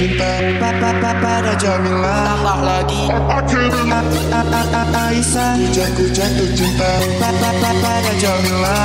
Cinta. Papa pada Jamila Tambah lagi. Aisyah Aku jatuh cinta Papa pada Jamila